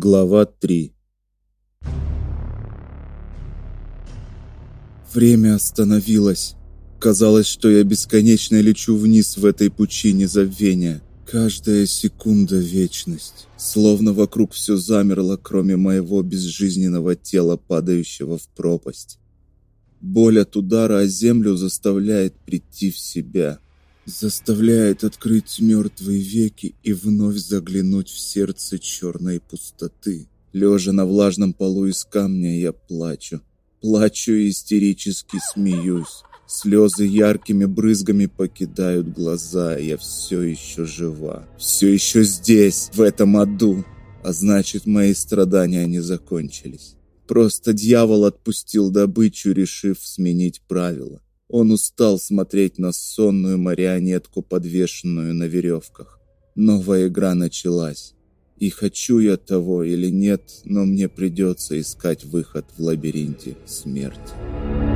Глава 3 Время остановилось. Казалось, что я бесконечно лечу вниз в этой пучине забвения. Каждая секунда — вечность. Словно вокруг все замерло, кроме моего безжизненного тела, падающего в пропасть. Боль от удара о землю заставляет прийти в себя. Заставляет открыть мертвые веки и вновь заглянуть в сердце черной пустоты. Лежа на влажном полу из камня, я плачу. Плачу и истерически смеюсь. Слезы яркими брызгами покидают глаза. Я все еще жива. Все еще здесь, в этом аду. А значит, мои страдания не закончились. Просто дьявол отпустил добычу, решив сменить правила. Он устал смотреть на сонную марионетку, подвешенную на веревках. Новая игра началась. И хочу я того или нет, но мне придется искать выход в лабиринте смерти.